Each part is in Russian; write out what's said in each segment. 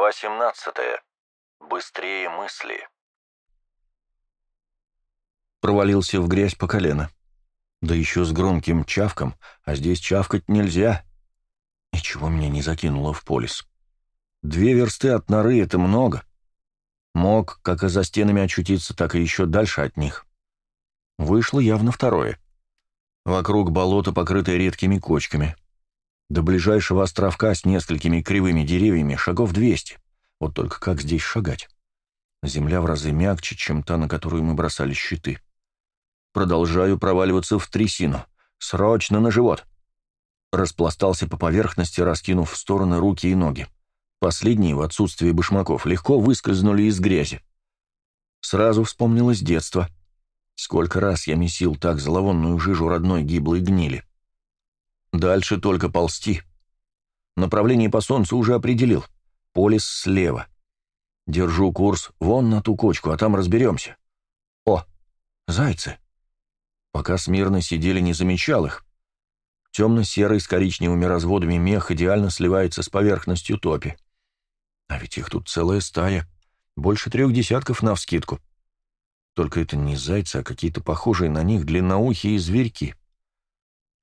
Глава 17. Быстрее мысли. Провалился в грязь по колено. Да еще с громким чавком, а здесь чавкать нельзя. И чего меня не закинуло в полис? Две версты от норы — это много. Мог как и за стенами очутиться, так и еще дальше от них. Вышло явно второе. Вокруг болото, покрытое редкими кочками. До ближайшего островка с несколькими кривыми деревьями шагов 200. Вот только как здесь шагать? Земля в разы мягче, чем та, на которую мы бросали щиты. Продолжаю проваливаться в трясину. Срочно на живот. Распластался по поверхности, раскинув в стороны руки и ноги. Последние, в отсутствие башмаков, легко выскользнули из грязи. Сразу вспомнилось детство. Сколько раз я месил так зловонную жижу родной гиблой гнили. Дальше только ползти. Направление по солнцу уже определил. Полис слева. Держу курс вон на ту кочку, а там разберемся. О, зайцы. Пока смирно сидели, не замечал их. Темно-серый с коричневыми разводами мех идеально сливается с поверхностью топи. А ведь их тут целая стая. Больше трех десятков навскидку. Только это не зайцы, а какие-то похожие на них длинноухие зверьки.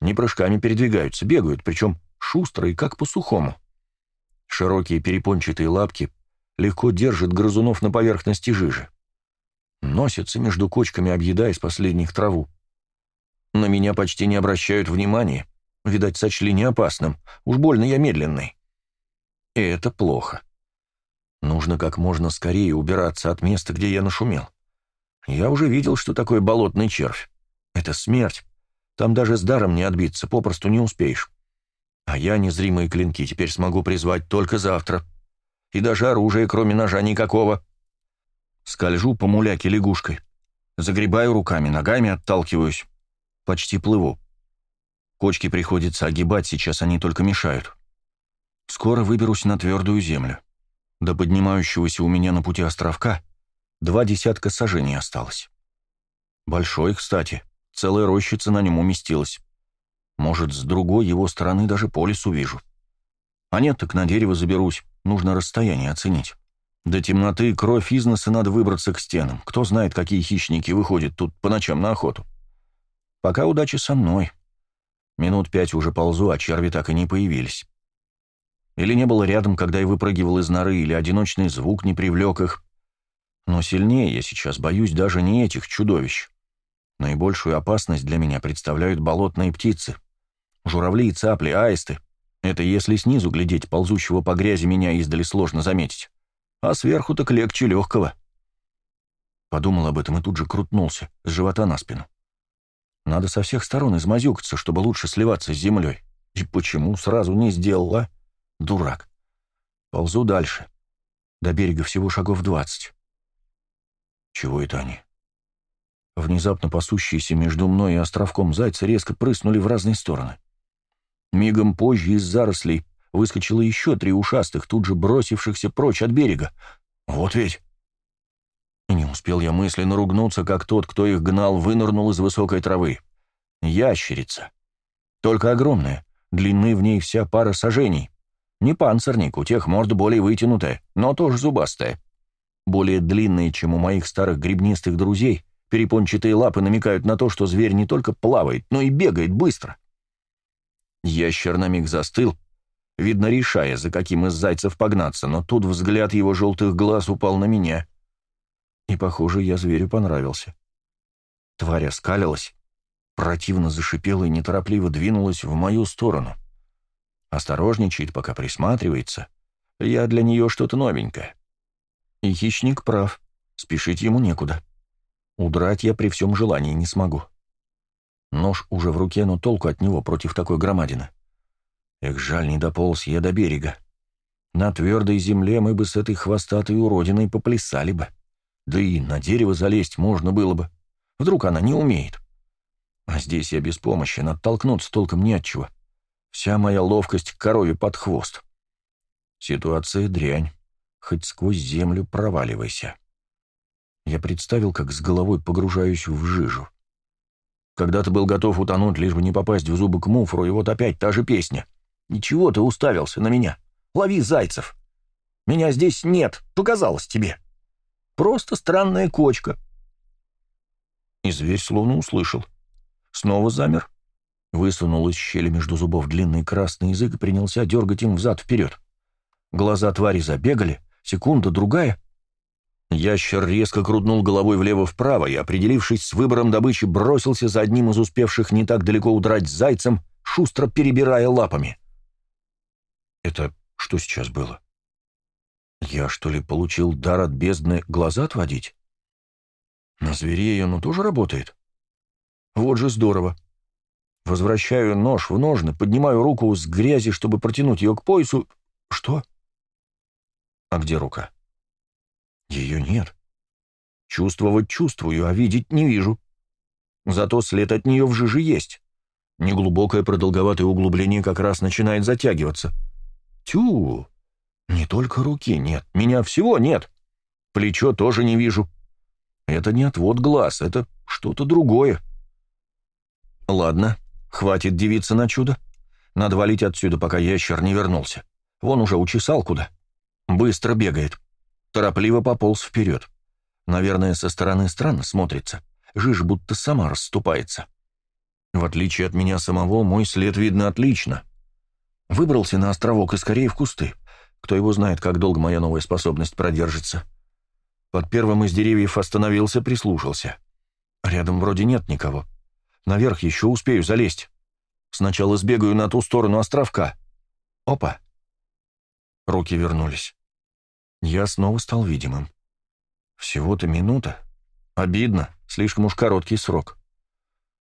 Не прыжками передвигаются, бегают, причем шустро и как по-сухому. Широкие перепончатые лапки легко держат грызунов на поверхности жижи. Носятся между кочками, объедая из последних траву. На меня почти не обращают внимания. Видать, сочли неопасным. Уж больно я медленный. И это плохо. Нужно как можно скорее убираться от места, где я нашумел. Я уже видел, что такое болотный червь. Это смерть. Там даже с даром не отбиться, попросту не успеешь. А я незримые клинки теперь смогу призвать только завтра. И даже оружия, кроме ножа, никакого. Скольжу по муляке лягушкой. Загребаю руками, ногами отталкиваюсь. Почти плыву. Кочки приходится огибать, сейчас они только мешают. Скоро выберусь на твердую землю. До поднимающегося у меня на пути островка два десятка сажений осталось. Большой, кстати. Целая рощица на нем уместилась. Может, с другой его стороны даже по лесу вижу. А нет, так на дерево заберусь. Нужно расстояние оценить. До темноты кровь из носа надо выбраться к стенам. Кто знает, какие хищники выходят тут по ночам на охоту. Пока удача со мной. Минут пять уже ползу, а черви так и не появились. Или не было рядом, когда я выпрыгивал из норы, или одиночный звук не привлек их. Но сильнее я сейчас боюсь даже не этих чудовищ. Наибольшую опасность для меня представляют болотные птицы. Журавли цапли, аисты. Это если снизу глядеть, ползущего по грязи меня издали сложно заметить. А сверху так легче легкого. Подумал об этом и тут же крутнулся, с живота на спину. Надо со всех сторон измазюкаться, чтобы лучше сливаться с землей. И почему сразу не сделала? Дурак. Ползу дальше. До берега всего шагов двадцать. Чего это они? Внезапно пасущиеся между мной и островком зайцы резко прыснули в разные стороны. Мигом позже из зарослей выскочило еще три ушастых, тут же бросившихся прочь от берега. Вот ведь... Не успел я мысленно ругнуться, как тот, кто их гнал, вынырнул из высокой травы. Ящерица. Только огромная, длины в ней вся пара сажений. Не панцирник, у тех морда более вытянутая, но тоже зубастая. Более длинная, чем у моих старых грибнистых друзей, Перепончатые лапы намекают на то, что зверь не только плавает, но и бегает быстро. Ящер на миг застыл, видно, решая, за каким из зайцев погнаться, но тут взгляд его желтых глаз упал на меня. И, похоже, я зверю понравился. Тварь оскалилась, противно зашипела и неторопливо двинулась в мою сторону. Осторожничает, пока присматривается. Я для нее что-то новенькое. И хищник прав, спешить ему некуда. Удрать я при всем желании не смогу. Нож уже в руке, но толку от него против такой громадины. Эх, жаль, не дополз я до берега. На твердой земле мы бы с этой хвостатой уродиной поплясали бы. Да и на дерево залезть можно было бы. Вдруг она не умеет. А здесь я без помощи, оттолкнуться толком не от чего. Вся моя ловкость к корове под хвост. Ситуация дрянь. Хоть сквозь землю проваливайся. Я представил, как с головой погружаюсь в жижу. Когда ты был готов утонуть, лишь бы не попасть в зубы к муфру, и вот опять та же песня. Ничего ты уставился на меня. Лови зайцев. Меня здесь нет, показалось тебе. Просто странная кочка». И зверь словно услышал. Снова замер, высунул из щели между зубов длинный красный язык и принялся дергать им взад-вперед. Глаза твари забегали, секунда, другая. Ящер резко крутнул головой влево-вправо и, определившись с выбором добычи, бросился за одним из успевших не так далеко удрать зайцем, шустро перебирая лапами. Это что сейчас было? Я, что ли, получил дар от бездны глаза отводить? На зверей оно тоже работает? Вот же здорово. Возвращаю нож в ножны, поднимаю руку с грязи, чтобы протянуть ее к поясу. Что? А где рука? Ее нет. Чувствовать чувствую, а видеть не вижу. Зато след от нее в жиже есть. Неглубокое продолговатое углубление как раз начинает затягиваться. Тю! Не только руки нет, меня всего нет. Плечо тоже не вижу. Это не отвод глаз, это что-то другое. Ладно, хватит дивиться на чудо. Надо валить отсюда, пока ящер не вернулся. Вон уже учесал куда. Быстро бегает. Торопливо пополз вперед. Наверное, со стороны странно смотрится. Жиж будто сама расступается. В отличие от меня самого, мой след видно отлично. Выбрался на островок и скорее в кусты. Кто его знает, как долго моя новая способность продержится. Под первым из деревьев остановился, прислушался. Рядом вроде нет никого. Наверх еще успею залезть. Сначала сбегаю на ту сторону островка. Опа! Руки вернулись. Я снова стал видимым. Всего-то минута. Обидно, слишком уж короткий срок.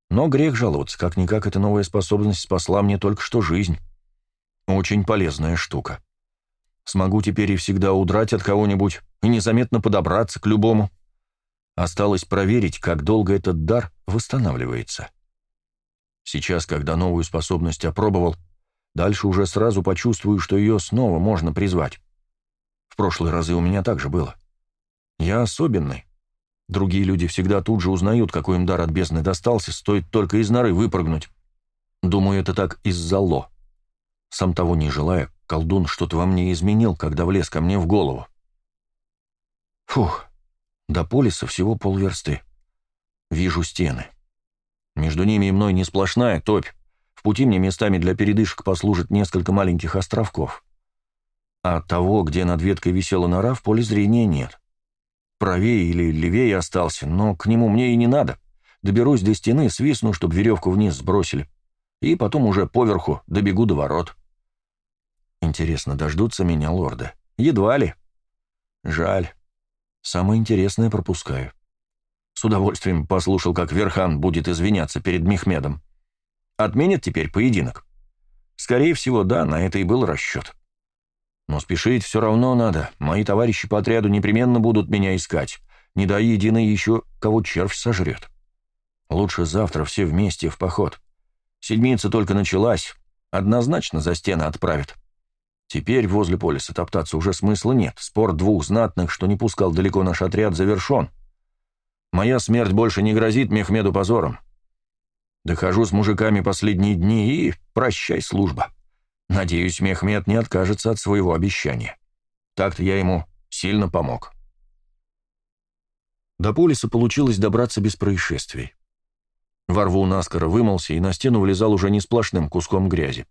Но грех жаловаться, как-никак эта новая способность спасла мне только что жизнь. Очень полезная штука. Смогу теперь и всегда удрать от кого-нибудь и незаметно подобраться к любому. Осталось проверить, как долго этот дар восстанавливается. Сейчас, когда новую способность опробовал, дальше уже сразу почувствую, что ее снова можно призвать. В прошлые разы у меня так же было. Я особенный. Другие люди всегда тут же узнают, какой им дар от бездны достался, стоит только из норы выпрыгнуть. Думаю, это так из-за ло. Сам того не желая, колдун что-то во мне изменил, когда влез ко мне в голову. Фух, до полиса всего полверсты. Вижу стены. Между ними и мной не сплошная топь. В пути мне местами для передышек послужит несколько маленьких островков. А того, где над веткой висела нора, в поле зрения нет. Правее или левее остался, но к нему мне и не надо. Доберусь до стены, свистну, чтобы веревку вниз сбросили. И потом уже поверху добегу до ворот. Интересно, дождутся меня лорда? Едва ли. Жаль. Самое интересное пропускаю. С удовольствием послушал, как Верхан будет извиняться перед Мехмедом. Отменят теперь поединок? Скорее всего, да, на это и был расчет. Но спешить все равно надо. Мои товарищи по отряду непременно будут меня искать. Не дай единый еще кого червь сожрет. Лучше завтра все вместе в поход. Седмица только началась. Однозначно за стены отправят. Теперь возле полиса топтаться уже смысла нет. Спор двух знатных, что не пускал далеко наш отряд, завершен. Моя смерть больше не грозит Мехмеду позором. Дохожу с мужиками последние дни и прощай, служба. Надеюсь, Мехмед не откажется от своего обещания. Так-то я ему сильно помог. До полиса получилось добраться без происшествий. Во рву наскоро вымылся и на стену влезал уже не сплошным куском грязи.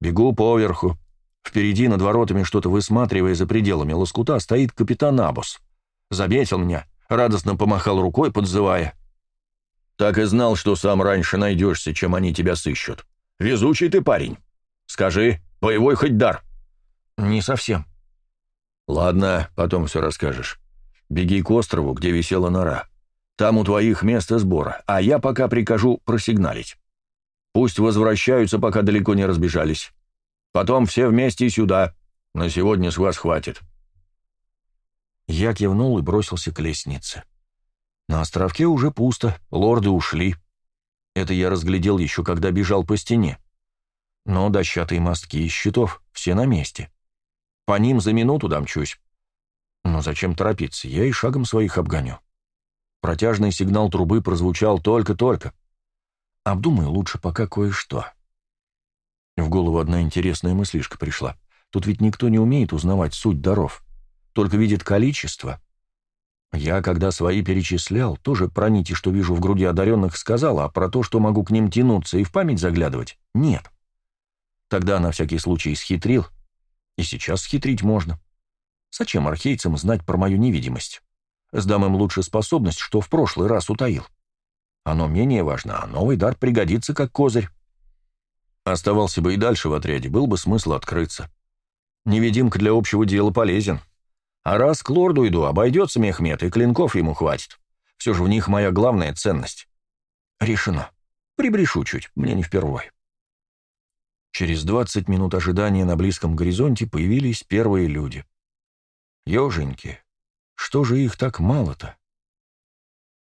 Бегу поверху, Впереди, над воротами, что-то высматривая за пределами лоскута, стоит капитан Абус. Заметил меня, радостно помахал рукой, подзывая. «Так и знал, что сам раньше найдешься, чем они тебя сыщут. Везучий ты парень. Скажи, боевой хоть дар?» «Не совсем». «Ладно, потом все расскажешь. Беги к острову, где висела нора. Там у твоих место сбора, а я пока прикажу просигналить. Пусть возвращаются, пока далеко не разбежались. Потом все вместе сюда. На сегодня с вас хватит». Я кивнул и бросился к лестнице. На островке уже пусто, лорды ушли. Это я разглядел еще, когда бежал по стене. Но дощатые мостки из щитов все на месте. По ним за минуту домчусь. Но зачем торопиться, я и шагом своих обгоню. Протяжный сигнал трубы прозвучал только-только. Обдумай лучше пока кое-что. В голову одна интересная мыслишка пришла. Тут ведь никто не умеет узнавать суть даров, только видит количество. Я, когда свои перечислял, тоже про нити, что вижу в груди одаренных, сказал, а про то, что могу к ним тянуться и в память заглядывать, нет. Тогда на всякий случай схитрил, и сейчас схитрить можно. Зачем архейцам знать про мою невидимость? Сдам им лучше способность, что в прошлый раз утаил. Оно менее важно, а новый дар пригодится как козырь. Оставался бы и дальше в отряде, был бы смысл открыться. Невидимка для общего дела полезен. А раз к лорду иду, обойдется Мехмед, и клинков ему хватит. Все же в них моя главная ценность. Решено. Прибрешу чуть, мне не впервой. Через двадцать минут ожидания на близком горизонте появились первые люди. Еженьки, что же их так мало-то?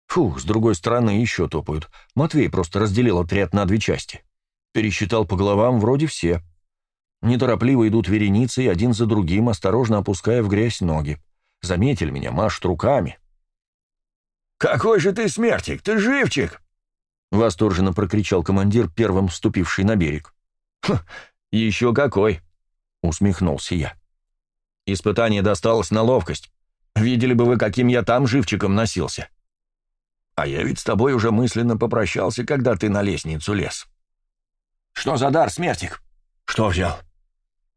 Фух, с другой стороны еще топают. Матвей просто разделил отряд на две части. Пересчитал по головам вроде все — Неторопливо идут вереницей, один за другим, осторожно опуская в грязь ноги. Заметили меня, машут руками. «Какой же ты смертик! Ты живчик!» Восторженно прокричал командир, первым вступивший на берег. «Еще какой!» — усмехнулся я. «Испытание досталось на ловкость. Видели бы вы, каким я там живчиком носился. А я ведь с тобой уже мысленно попрощался, когда ты на лестницу лез. Что за дар, смертик? Что взял?»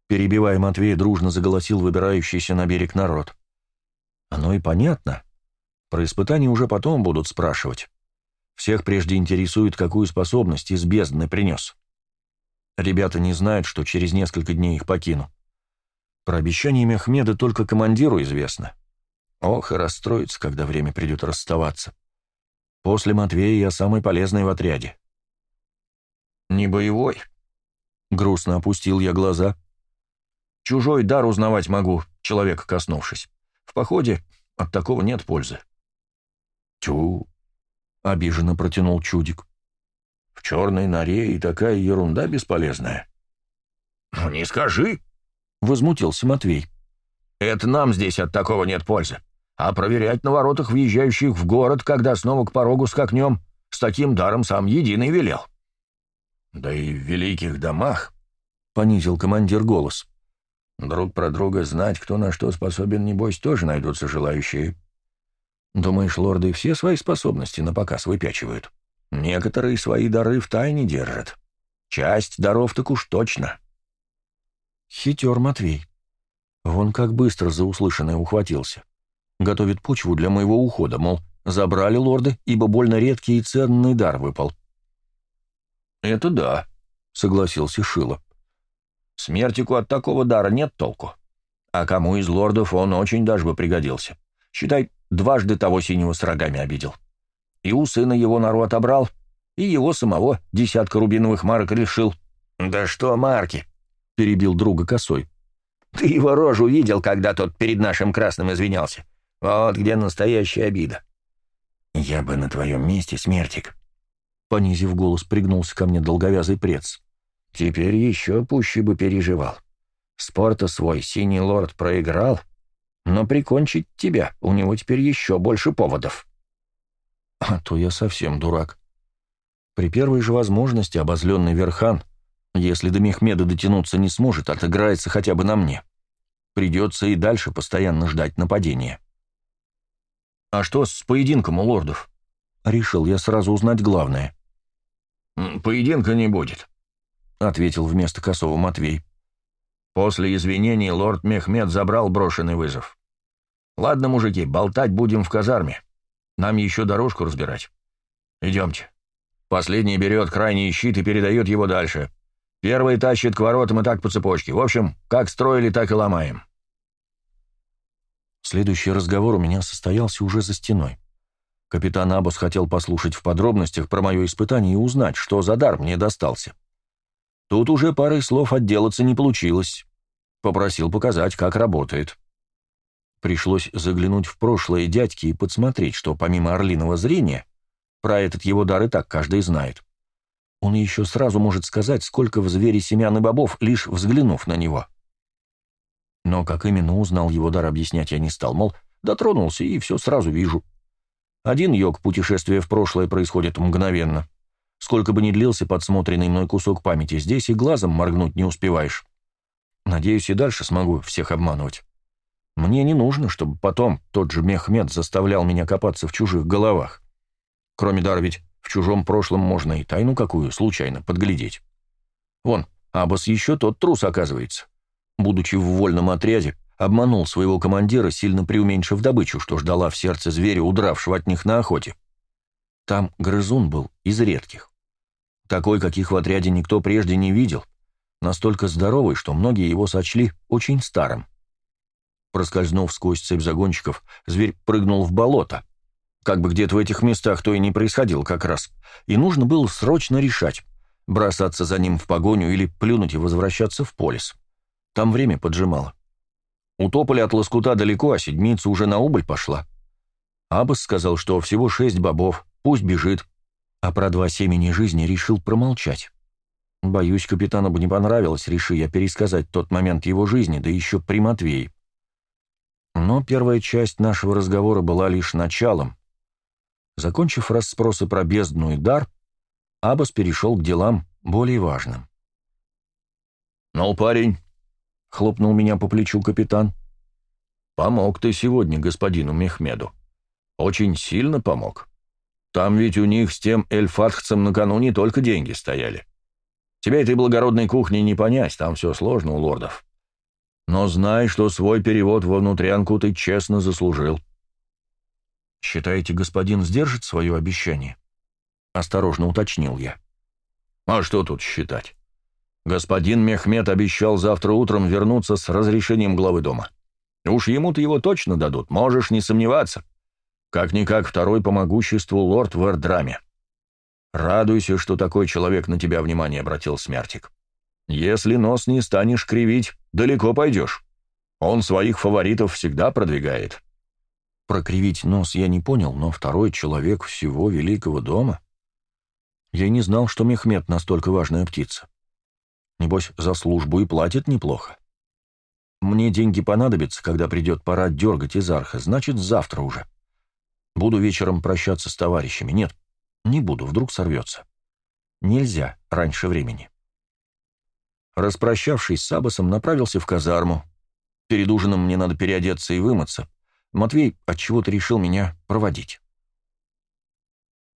Перебивая Матвея, дружно заголосил выбирающийся на берег народ. Оно и понятно. Про испытания уже потом будут спрашивать. Всех прежде интересует, какую способность из бездны принес. Ребята не знают, что через несколько дней их покину. Про обещание Мехмеда только командиру известно. Ох, и расстроится, когда время придет расставаться. После Матвея я самый полезный в отряде. «Не боевой?» Грустно опустил я глаза. Чужой дар узнавать могу, человека коснувшись. В походе от такого нет пользы. Тю, обиженно протянул чудик. В черной норе и такая ерунда бесполезная. Ну не скажи, возмутился Матвей. Это нам здесь от такого нет пользы. А проверять на воротах въезжающих в город, когда снова к порогу скакнем, с таким даром сам единый велел. Да и в великих домах, — понизил командир голос, Друг про друга знать, кто на что способен, небось, тоже найдутся желающие. Думаешь, лорды все свои способности на показ выпячивают? Некоторые свои дары в тайне держат. Часть даров так уж точно. Хитер Матвей. Вон как быстро за услышанное ухватился. Готовит почву для моего ухода, мол, забрали лорды, ибо больно редкий и ценный дар выпал. «Это да», — согласился Шило. Смертику от такого дара нет толку. А кому из лордов он очень даже бы пригодился. Считай, дважды того синего с рогами обидел. И у сына его нору отобрал, и его самого десятка рубиновых марок решил. «Да что марки?» — перебил друга косой. «Ты его рожу видел, когда тот перед нашим красным извинялся. Вот где настоящая обида». «Я бы на твоем месте, смертик», — понизив голос, пригнулся ко мне долговязый прец. Теперь еще пуще бы переживал. Спорта свой синий лорд проиграл, но прикончить тебя у него теперь еще больше поводов. А то я совсем дурак. При первой же возможности обозленный Верхан, если до Мехмеда дотянуться не сможет, отыграется хотя бы на мне. Придется и дальше постоянно ждать нападения. «А что с поединком у лордов?» Решил я сразу узнать главное. «Поединка не будет. — ответил вместо косого Матвей. «После извинений лорд Мехмед забрал брошенный вызов. Ладно, мужики, болтать будем в казарме. Нам еще дорожку разбирать. Идемте. Последний берет крайний щит и передает его дальше. Первый тащит к воротам и так по цепочке. В общем, как строили, так и ломаем». Следующий разговор у меня состоялся уже за стеной. Капитан Абус хотел послушать в подробностях про мое испытание и узнать, что за дар мне достался. Тут уже парой слов отделаться не получилось. Попросил показать, как работает. Пришлось заглянуть в прошлое дядьки и подсмотреть, что помимо орлиного зрения, про этот его дар и так каждый знает. Он еще сразу может сказать, сколько в звере семян и бобов, лишь взглянув на него. Но как именно узнал его дар, объяснять я не стал, мол, дотронулся и все сразу вижу. Один йог путешествия в прошлое происходит мгновенно. Сколько бы ни длился подсмотренный мной кусок памяти, здесь и глазом моргнуть не успеваешь. Надеюсь, и дальше смогу всех обманывать. Мне не нужно, чтобы потом тот же Мехмед заставлял меня копаться в чужих головах. Кроме дара ведь в чужом прошлом можно и тайну какую случайно подглядеть. Вон, Абас еще тот трус, оказывается. Будучи в вольном отряде, обманул своего командира, сильно преуменьшив добычу, что ждала в сердце зверя, удравшего от них на охоте. Там грызун был из редких. Такой, каких в отряде никто прежде не видел, настолько здоровый, что многие его сочли очень старым. Проскользнув сквозь цепь загонщиков, зверь прыгнул в болото. Как бы где-то в этих местах то и не происходило как раз. И нужно было срочно решать, бросаться за ним в погоню или плюнуть и возвращаться в полис. Там время поджимало. Утопали от лоскута далеко, а седмица уже на убыль пошла. Абас сказал, что всего шесть бобов, пусть бежит, а про два семени жизни решил промолчать. Боюсь, капитану бы не понравилось, реши я пересказать тот момент его жизни, да еще при Матвее. Но первая часть нашего разговора была лишь началом. Закончив расспросы про бездну и дар, Абас перешел к делам более важным. «Ну, парень», — хлопнул меня по плечу капитан, — «помог ты сегодня господину Мехмеду. Очень сильно помог. Там ведь у них с тем эльфатхцем накануне только деньги стояли. Тебе этой благородной кухни не понять, там все сложно у лордов. Но знай, что свой перевод во внутрянку ты честно заслужил. «Считаете, господин сдержит свое обещание?» — осторожно уточнил я. «А что тут считать? Господин Мехмед обещал завтра утром вернуться с разрешением главы дома. Уж ему-то его точно дадут, можешь не сомневаться. Как-никак второй по могуществу лорд в Эрдраме. Радуйся, что такой человек на тебя внимание обратил, Смертик. Если нос не станешь кривить, далеко пойдешь. Он своих фаворитов всегда продвигает. Прокривить нос я не понял, но второй человек всего великого дома... Я не знал, что Мехмед настолько важная птица. Небось, за службу и платит неплохо. Мне деньги понадобятся, когда придет пора дергать из арха, значит, завтра уже. Буду вечером прощаться с товарищами. Нет, не буду, вдруг сорвется. Нельзя раньше времени. Распрощавшись с Абасом, направился в казарму. Перед ужином мне надо переодеться и вымыться. Матвей отчего-то решил меня проводить.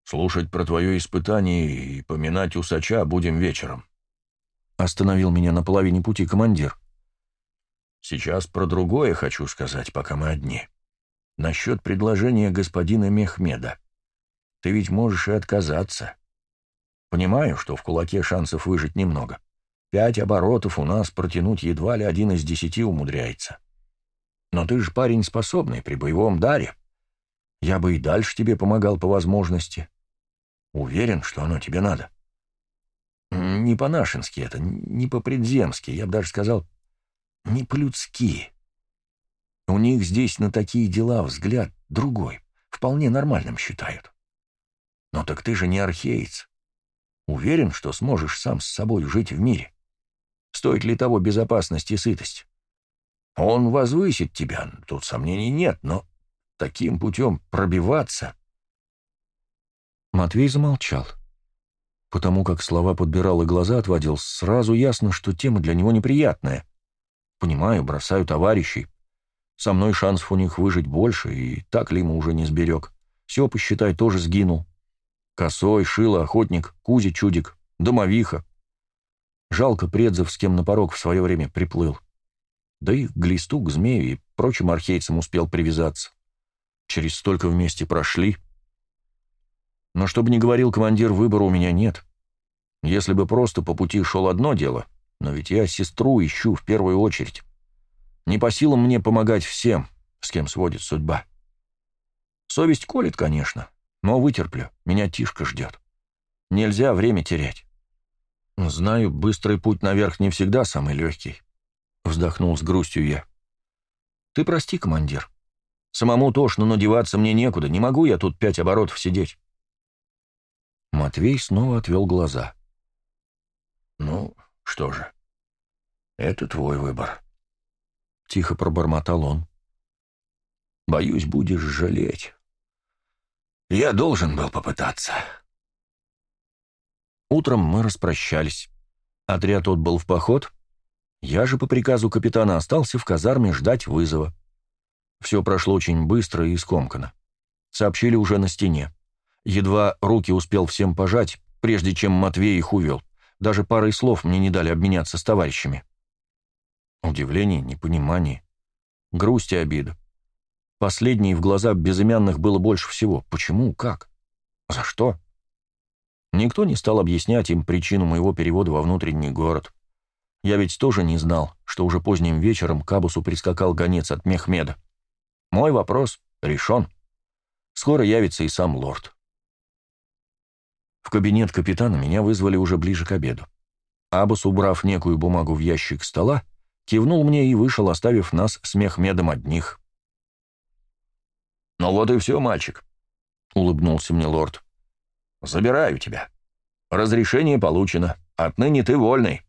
«Слушать про твое испытание и поминать усача будем вечером», — остановил меня на половине пути командир. «Сейчас про другое хочу сказать, пока мы одни. Насчет предложения господина Мехмеда. Ты ведь можешь и отказаться. Понимаю, что в кулаке шансов выжить немного. Пять оборотов у нас протянуть едва ли один из десяти умудряется. Но ты же парень способный, при боевом даре. Я бы и дальше тебе помогал по возможности. Уверен, что оно тебе надо. Не по-нашенски это, не по-предземски, я бы даже сказал, не по-людски. У них здесь на такие дела взгляд другой, вполне нормальным считают. Но так ты же не археец. Уверен, что сможешь сам с собой жить в мире. Стоит ли того безопасность и сытость? Он возвысит тебя, тут сомнений нет, но таким путем пробиваться... Матвей замолчал. Потому как слова подбирал и глаза отводил, сразу ясно, что тема для него неприятная. Понимаю, бросаю товарищей. Со мной шансов у них выжить больше, и так Лима уже не сберег. Все, посчитай, тоже сгинул. Косой, Шило, Охотник, Кузи, Чудик, Домовиха. Жалко предзов, с кем на порог в свое время приплыл. Да и к глисту, к змею и прочим архейцам успел привязаться. Через столько вместе прошли. Но чтобы не говорил командир, выбора у меня нет. Если бы просто по пути шел одно дело, но ведь я сестру ищу в первую очередь. Не по силам мне помогать всем, с кем сводит судьба. Совесть колет, конечно, но вытерплю, меня Тишка ждет. Нельзя время терять. Знаю, быстрый путь наверх не всегда самый легкий. Вздохнул с грустью я. Ты прости, командир. Самому тошно, но деваться мне некуда. Не могу я тут пять оборотов сидеть. Матвей снова отвел глаза. «Ну, что же, это твой выбор», — тихо пробормотал он. «Боюсь, будешь жалеть. Я должен был попытаться». Утром мы распрощались. Отряд отбыл в поход. Я же по приказу капитана остался в казарме ждать вызова. Все прошло очень быстро и скомканно. Сообщили уже на стене. Едва руки успел всем пожать, прежде чем Матвей их увел. Даже парой слов мне не дали обменяться с товарищами. Удивление, непонимание, грусть и обида. Последней в глаза безымянных было больше всего. Почему? Как? За что? Никто не стал объяснять им причину моего перевода во внутренний город. Я ведь тоже не знал, что уже поздним вечером к Абусу прискакал гонец от Мехмеда. Мой вопрос решен. Скоро явится и сам лорд. В кабинет капитана меня вызвали уже ближе к обеду. Абус, убрав некую бумагу в ящик стола, кивнул мне и вышел, оставив нас с Мехмедом одних. «Ну вот и все, мальчик», — улыбнулся мне лорд. «Забираю тебя. Разрешение получено. Отныне ты вольный.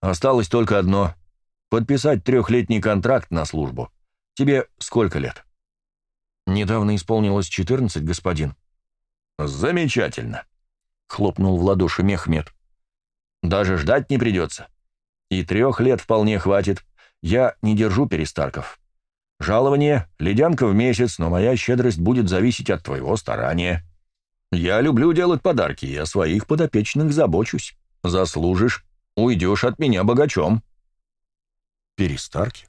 Осталось только одно — подписать трехлетний контракт на службу. Тебе сколько лет?» «Недавно исполнилось четырнадцать, господин». «Замечательно», — хлопнул в ладоши Мехмед. «Даже ждать не придется. И трех лет вполне хватит. Я не держу перестарков. Жалование — ледянка в месяц, но моя щедрость будет зависеть от твоего старания. Я люблю делать подарки, и о своих подопечных забочусь. Заслужишь, уйдешь от меня богачом». «Перестарки?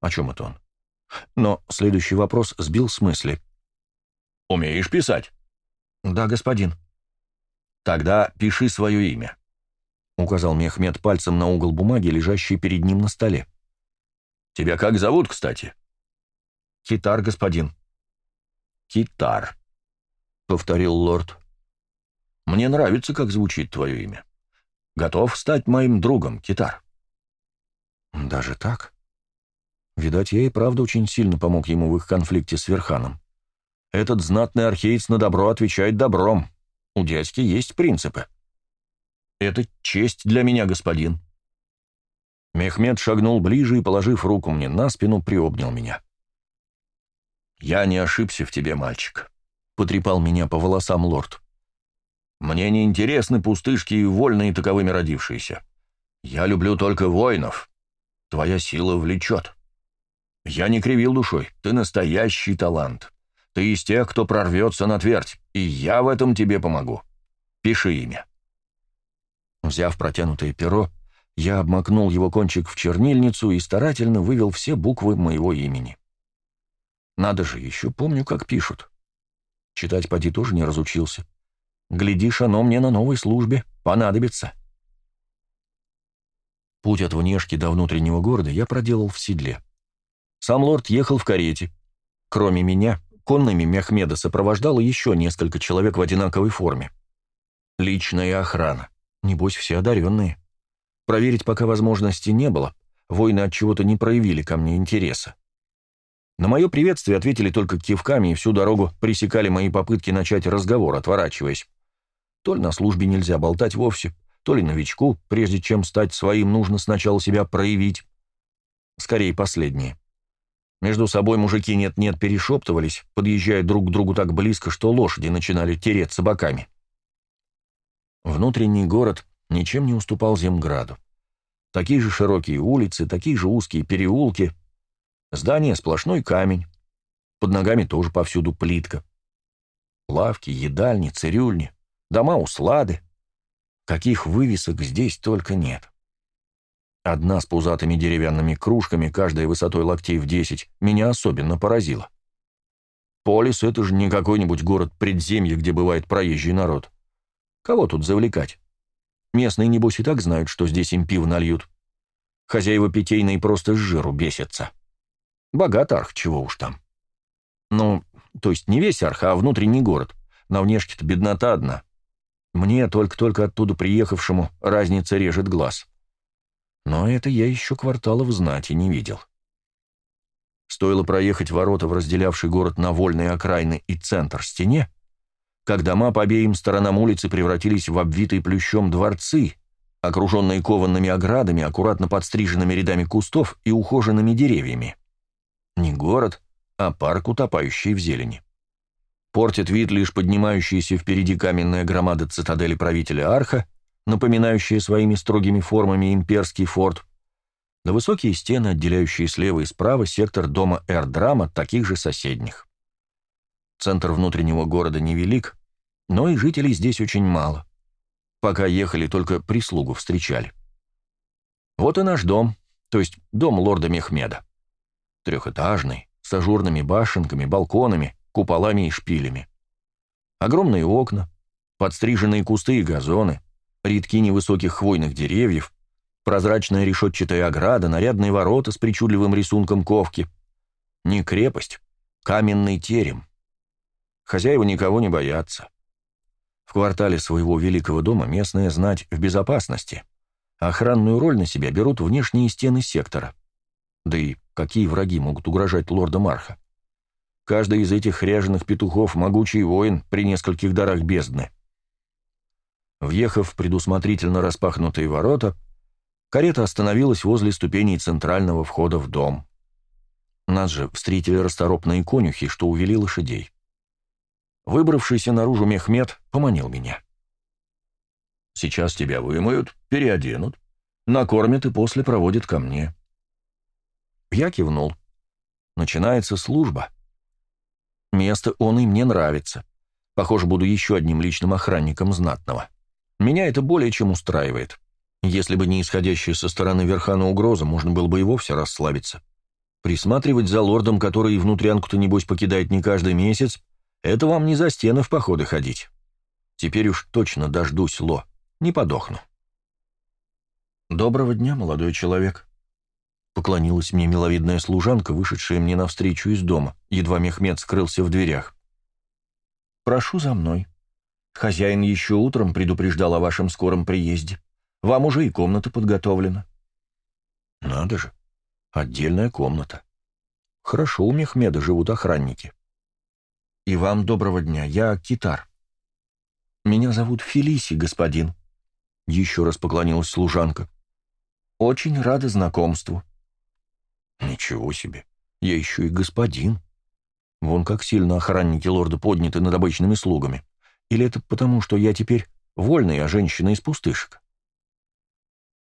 О чем это он?» Но следующий вопрос сбил с мысли. «Умеешь писать?» «Да, господин». «Тогда пиши свое имя», — указал Мехмед пальцем на угол бумаги, лежащий перед ним на столе. «Тебя как зовут, кстати?» «Китар, господин». «Китар», — повторил лорд. «Мне нравится, как звучит твое имя. Готов стать моим другом, Китар». «Даже так?» Видать, я и правда очень сильно помог ему в их конфликте с Верханом. Этот знатный археец на добро отвечает добром. У дядьки есть принципы. Это честь для меня, господин. Мехмед шагнул ближе и, положив руку мне на спину, приобнял меня. «Я не ошибся в тебе, мальчик», — потрепал меня по волосам лорд. «Мне не интересны пустышки и вольные таковыми родившиеся. Я люблю только воинов. Твоя сила влечет». Я не кривил душой, ты настоящий талант. Ты из тех, кто прорвется на твердь, и я в этом тебе помогу. Пиши имя». Взяв протянутое перо, я обмакнул его кончик в чернильницу и старательно вывел все буквы моего имени. Надо же, еще помню, как пишут. Читать поди тоже не разучился. Глядишь, оно мне на новой службе понадобится. Путь от внешки до внутреннего города я проделал в седле. Сам лорд ехал в карете. Кроме меня, конными Мехмеда сопровождало еще несколько человек в одинаковой форме. Личная охрана. Небось, все одаренные. Проверить пока возможности не было. Воины от чего-то не проявили ко мне интереса. На мое приветствие ответили только кивками и всю дорогу пресекали мои попытки начать разговор, отворачиваясь. То ли на службе нельзя болтать вовсе, то ли новичку, прежде чем стать своим, нужно сначала себя проявить. Скорее, последнее. Между собой мужики нет-нет перешептывались, подъезжая друг к другу так близко, что лошади начинали тереться боками. Внутренний город ничем не уступал Земграду. Такие же широкие улицы, такие же узкие переулки. Здание сплошной камень. Под ногами тоже повсюду плитка. Лавки, едальни, цирюльни, дома услады. Каких вывесок здесь только нет. Одна с пузатыми деревянными кружками, каждая высотой локтей в десять, меня особенно поразила. Полис — это же не какой-нибудь город предземья, где бывает проезжий народ. Кого тут завлекать? Местные, небось, и так знают, что здесь им пиво нальют. Хозяева питейные просто с жиру бесятся. Богат арх, чего уж там. Ну, то есть не весь арх, а внутренний город. На внешке-то беднота одна. Мне, только-только оттуда приехавшему, разница режет глаз. Но это я еще кварталов знать и не видел. Стоило проехать ворота в разделявший город на вольные окраины и центр стене, как дома по обеим сторонам улицы превратились в обвитые плющом дворцы, окруженные кованными оградами, аккуратно подстриженными рядами кустов и ухоженными деревьями. Не город, а парк, утопающий в зелени. Портит вид лишь поднимающаяся впереди каменная громада цитадели правителя Арха, напоминающая своими строгими формами имперский форт, да высокие стены, отделяющие слева и справа сектор дома Эрдрам от таких же соседних. Центр внутреннего города невелик, но и жителей здесь очень мало. Пока ехали, только прислугу встречали. Вот и наш дом, то есть дом лорда Мехмеда. Трехэтажный, с ажурными башенками, балконами, куполами и шпилями. Огромные окна, подстриженные кусты и газоны, рядки невысоких хвойных деревьев, прозрачная решетчатая ограда, нарядные ворота с причудливым рисунком ковки. Не крепость, каменный терем. Хозяева никого не боятся. В квартале своего великого дома местная знать в безопасности. Охранную роль на себя берут внешние стены сектора. Да и какие враги могут угрожать лорда Марха? Каждый из этих ряженых петухов — могучий воин при нескольких дарах бездны. Въехав в предусмотрительно распахнутые ворота, карета остановилась возле ступеней центрального входа в дом. Нас же встретили расторопные конюхи, что увели лошадей. Выбравшийся наружу Мехмед поманил меня. «Сейчас тебя вымоют, переоденут, накормят и после проводят ко мне». Я кивнул. Начинается служба. Место он и мне нравится. Похоже, буду еще одним личным охранником знатного. Меня это более чем устраивает. Если бы не исходящая со стороны Верхана угроза, можно было бы и вовсе расслабиться. Присматривать за лордом, который внутрянку-то, небось, покидает не каждый месяц, это вам не за стены в походы ходить. Теперь уж точно дождусь, Ло, не подохну. «Доброго дня, молодой человек», Поклонилась мне миловидная служанка, вышедшая мне навстречу из дома, едва Мехмед скрылся в дверях. «Прошу за мной. Хозяин еще утром предупреждал о вашем скором приезде. Вам уже и комната подготовлена». «Надо же, отдельная комната. Хорошо у Мехмеда живут охранники». «И вам доброго дня, я Китар». «Меня зовут Фелиси, господин», — еще раз поклонилась служанка. «Очень рада знакомству». Ничего себе, я еще и господин. Вон как сильно охранники лорда подняты над обычными слугами. Или это потому, что я теперь вольный, а женщина из пустышек?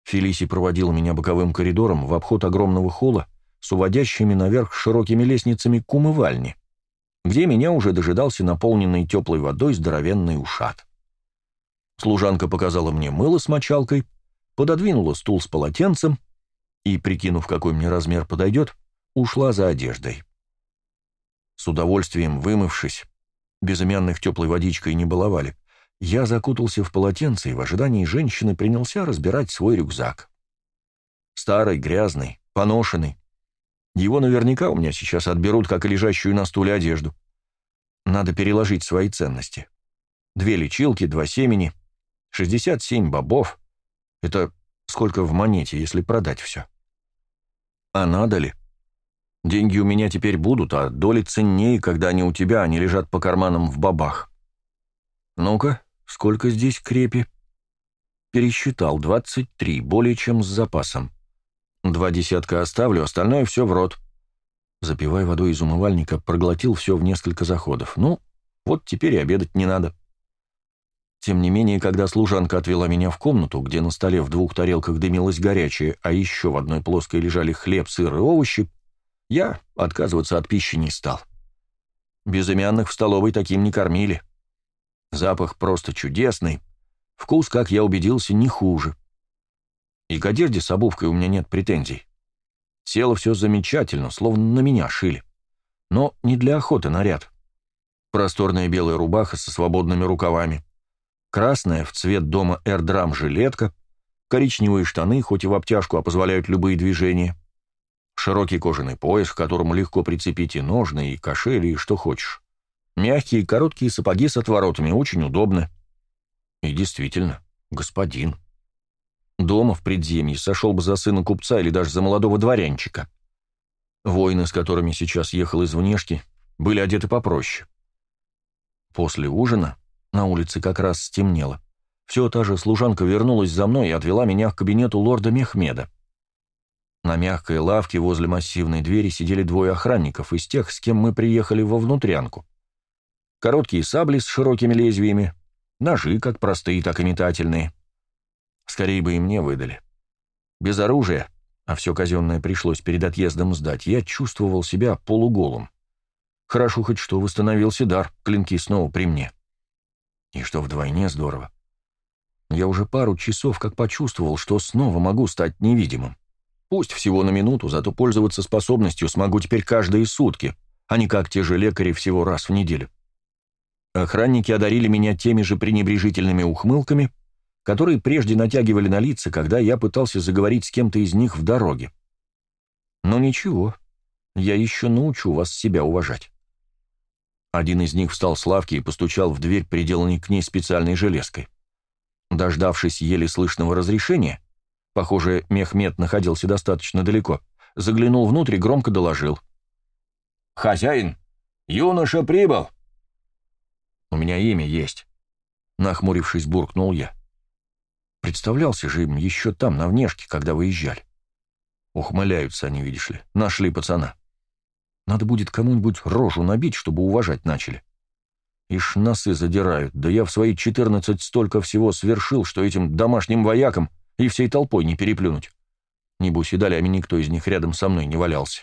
Фелиси проводила меня боковым коридором в обход огромного холла с уводящими наверх широкими лестницами к умывальне, где меня уже дожидался наполненный теплой водой здоровенный ушат. Служанка показала мне мыло с мочалкой, пододвинула стул с полотенцем и, прикинув, какой мне размер подойдет, ушла за одеждой. С удовольствием вымывшись, безымянных теплой водичкой не баловали, я закутался в полотенце и в ожидании женщины принялся разбирать свой рюкзак. Старый, грязный, поношенный. Его наверняка у меня сейчас отберут, как и лежащую на стуле одежду. Надо переложить свои ценности. Две лечилки, два семени, 67 бобов. Это сколько в монете, если продать все? А надо ли? Деньги у меня теперь будут, а доли ценнее, когда они у тебя, они лежат по карманам в бабах. Ну-ка, сколько здесь крепи? Пересчитал, 23, более чем с запасом. Два десятка оставлю, остальное все в рот. Запивая водой из умывальника, проглотил все в несколько заходов. Ну, вот теперь и обедать не надо. Тем не менее, когда служанка отвела меня в комнату, где на столе в двух тарелках дымилось горячее, а еще в одной плоской лежали хлеб, сыр и овощи, я отказываться от пищи не стал. Безымянных в столовой таким не кормили. Запах просто чудесный, вкус, как я убедился, не хуже. И к одежде с обувкой у меня нет претензий. Село все замечательно, словно на меня шили. Но не для охоты наряд. Просторная белая рубаха со свободными рукавами, красная в цвет дома Эрдрам жилетка, коричневые штаны, хоть и в обтяжку, а позволяют любые движения, широкий кожаный пояс, к которому легко прицепить и ножны, и кошели, и что хочешь. Мягкие короткие сапоги с отворотами, очень удобны. И действительно, господин. Дома в предземье сошел бы за сына купца или даже за молодого дворянчика. Воины, с которыми сейчас ехал из внешки, были одеты попроще. После ужина на улице как раз стемнело. Все та же служанка вернулась за мной и отвела меня к кабинету лорда Мехмеда. На мягкой лавке возле массивной двери сидели двое охранников из тех, с кем мы приехали во внутрянку. Короткие сабли с широкими лезвиями, ножи как простые, так и метательные. Скорее бы и мне выдали. Без оружия, а все казенное пришлось перед отъездом сдать, я чувствовал себя полуголым. Хорошо хоть что восстановился дар, клинки снова при мне. И что вдвойне здорово. Я уже пару часов как почувствовал, что снова могу стать невидимым. Пусть всего на минуту, зато пользоваться способностью смогу теперь каждые сутки, а не как те же лекари всего раз в неделю. Охранники одарили меня теми же пренебрежительными ухмылками, которые прежде натягивали на лица, когда я пытался заговорить с кем-то из них в дороге. Но ничего, я еще научу вас себя уважать. Один из них встал с лавки и постучал в дверь, приделанной к ней специальной железкой. Дождавшись еле слышного разрешения, похоже, Мехмед находился достаточно далеко, заглянул внутрь и громко доложил. «Хозяин, юноша прибыл!» «У меня имя есть», — нахмурившись, буркнул я. Представлялся же им еще там, на внешке, когда выезжали. Ухмыляются они, видишь ли, нашли пацана. Надо будет кому-нибудь рожу набить, чтобы уважать начали. Ишь носы задирают, да я в свои четырнадцать столько всего свершил, что этим домашним воякам и всей толпой не переплюнуть. Небось и долями никто из них рядом со мной не валялся.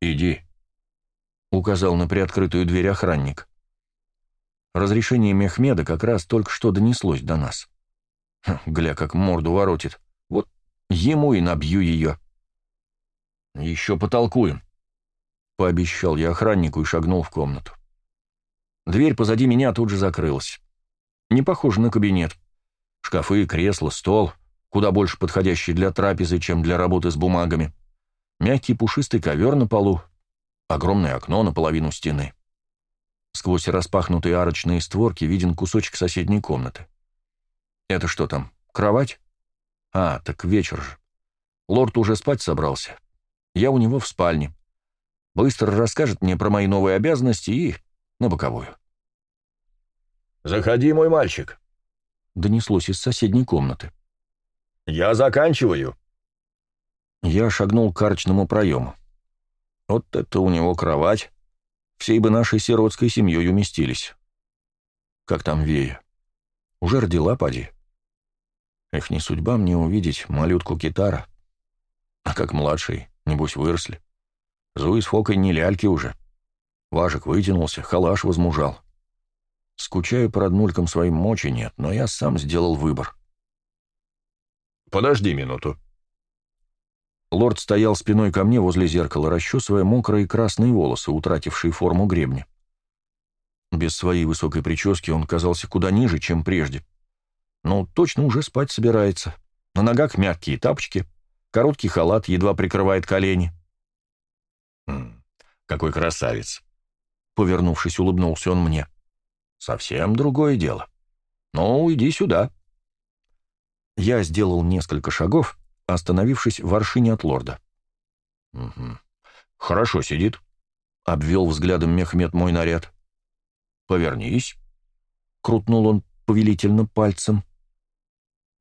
«Иди», — указал на приоткрытую дверь охранник. Разрешение Мехмеда как раз только что донеслось до нас. Хм, гля, как морду воротит. Вот ему и набью ее. «Еще потолкуем», Пообещал я охраннику и шагнул в комнату. Дверь позади меня тут же закрылась. Не похоже на кабинет. Шкафы, кресла, стол, куда больше подходящий для трапезы, чем для работы с бумагами. Мягкий пушистый ковер на полу. Огромное окно наполовину стены. Сквозь распахнутые арочные створки виден кусочек соседней комнаты. Это что там, кровать? А, так вечер же. Лорд уже спать собрался. Я у него в спальне. Быстро расскажет мне про мои новые обязанности и на боковую. «Заходи, мой мальчик», — донеслось из соседней комнаты. «Я заканчиваю». Я шагнул к арочному проему. Вот это у него кровать. Всей бы нашей сиротской семьей уместились. Как там Вея? Уже родила, поди. Эх, не судьба мне увидеть малютку Китара. А как младший, небось, выросли. Зуи с Фокой не ляльки уже. Важек вытянулся, халаш возмужал. Скучаю по роднулькам своим мочи нет, но я сам сделал выбор. «Подожди минуту». Лорд стоял спиной ко мне возле зеркала, расчесывая мокрые красные волосы, утратившие форму гребня. Без своей высокой прически он казался куда ниже, чем прежде. Но точно уже спать собирается. На ногах мягкие тапочки, короткий халат едва прикрывает колени. Какой красавец!» Повернувшись, улыбнулся он мне. «Совсем другое дело. Ну, иди сюда». Я сделал несколько шагов, остановившись в аршине от лорда. «Угу. Хорошо сидит», — обвел взглядом Мехмед мой наряд. «Повернись», — крутнул он повелительно пальцем.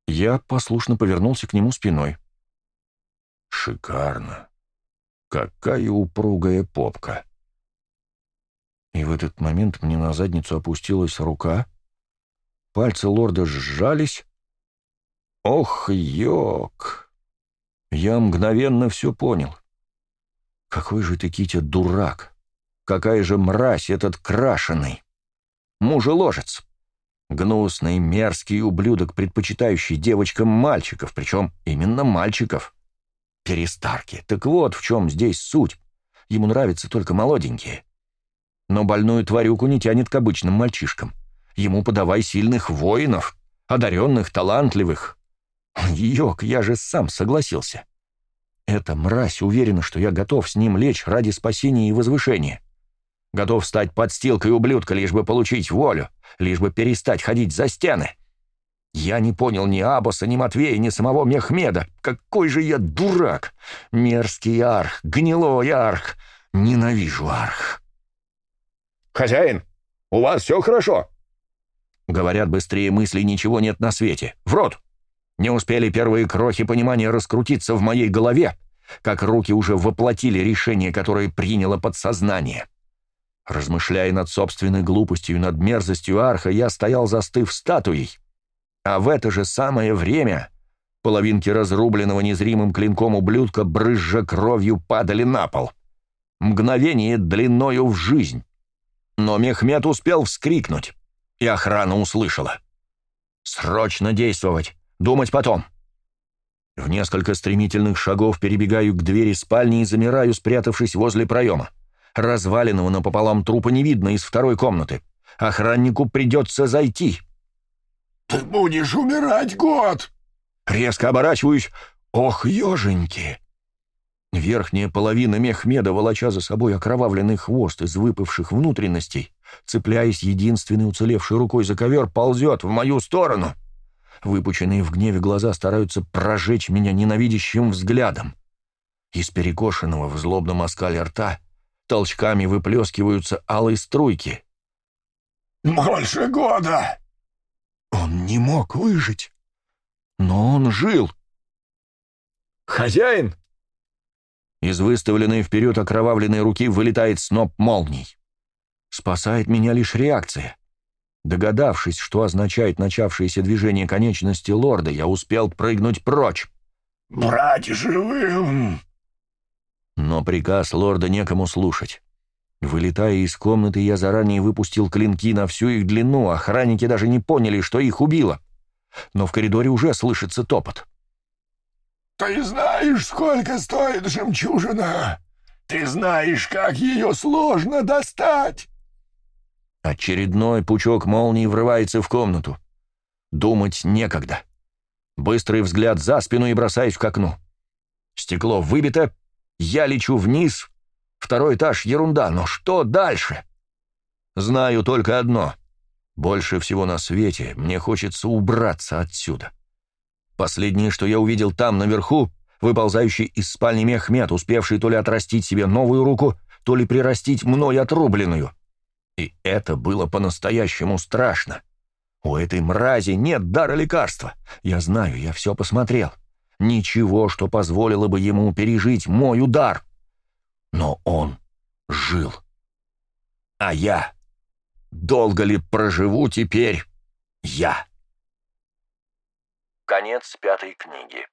Я послушно повернулся к нему спиной. «Шикарно», Какая упругая попка! И в этот момент мне на задницу опустилась рука, пальцы лорда сжались. Ох, ёк! Я мгновенно все понял. Какой же ты, Китя, дурак! Какая же мразь этот крашеный! Мужеложец! Гнусный, мерзкий ублюдок, предпочитающий девочкам мальчиков, причем именно мальчиков. Перестарки. Так вот в чем здесь суть. Ему нравятся только молоденькие. Но больную тварюку не тянет к обычным мальчишкам. Ему подавай сильных воинов, одаренных, талантливых. Йок, я же сам согласился. Эта мразь уверена, что я готов с ним лечь ради спасения и возвышения. Готов стать подстилкой ублюдка, лишь бы получить волю, лишь бы перестать ходить за стены. Я не понял ни Абоса, ни Матвея, ни самого Мехмеда. Какой же я дурак! Мерзкий арх, гнилой арх. Ненавижу арх. «Хозяин, у вас все хорошо?» Говорят, быстрее мыслей ничего нет на свете. В рот! Не успели первые крохи понимания раскрутиться в моей голове, как руки уже воплотили решение, которое приняло подсознание. Размышляя над собственной глупостью и над мерзостью арха, я стоял застыв статуей — а в это же самое время Половинки разрубленного незримым клинком ублюдка, брызжа кровью, падали на пол. Мгновение длиною в жизнь. Но Мехмед успел вскрикнуть, и охрана услышала. «Срочно действовать! Думать потом!» В несколько стремительных шагов перебегаю к двери спальни и замираю, спрятавшись возле проема. Разваленного напополам трупа не видно из второй комнаты. Охраннику придется зайти. «Ты будешь умирать, год!» Резко оборачиваюсь. Ох, еженьки! Верхняя половина мехмеда, волоча за собой окровавленный хвост из выпавших внутренностей, цепляясь единственной уцелевшей рукой за ковер, ползет в мою сторону. Выпученные в гневе глаза стараются прожечь меня ненавидящим взглядом. Из перекошенного в злобном оскале рта толчками выплескиваются алые струйки. «Больше года!» Он не мог выжить. Но он жил. «Хозяин!» Из выставленной вперед окровавленной руки вылетает сноп молний. Спасает меня лишь реакция. Догадавшись, что означает начавшееся движение конечности лорда, я успел прыгнуть прочь. «Брать живым!» Но приказ лорда некому слушать. Вылетая из комнаты, я заранее выпустил клинки на всю их длину, охранники даже не поняли, что их убило но в коридоре уже слышится топот. «Ты знаешь, сколько стоит жемчужина? Ты знаешь, как ее сложно достать!» Очередной пучок молнии врывается в комнату. Думать некогда. Быстрый взгляд за спину и бросаюсь к окну. Стекло выбито, я лечу вниз. Второй этаж — ерунда, но что дальше? Знаю только одно — больше всего на свете мне хочется убраться отсюда. Последнее, что я увидел там, наверху, выползающий из спальни Мехмед, успевший то ли отрастить себе новую руку, то ли прирастить мной отрубленную. И это было по-настоящему страшно. У этой мрази нет дара лекарства. Я знаю, я все посмотрел. Ничего, что позволило бы ему пережить мой удар. Но он жил. А я Долго ли проживу теперь я? Конец пятой книги.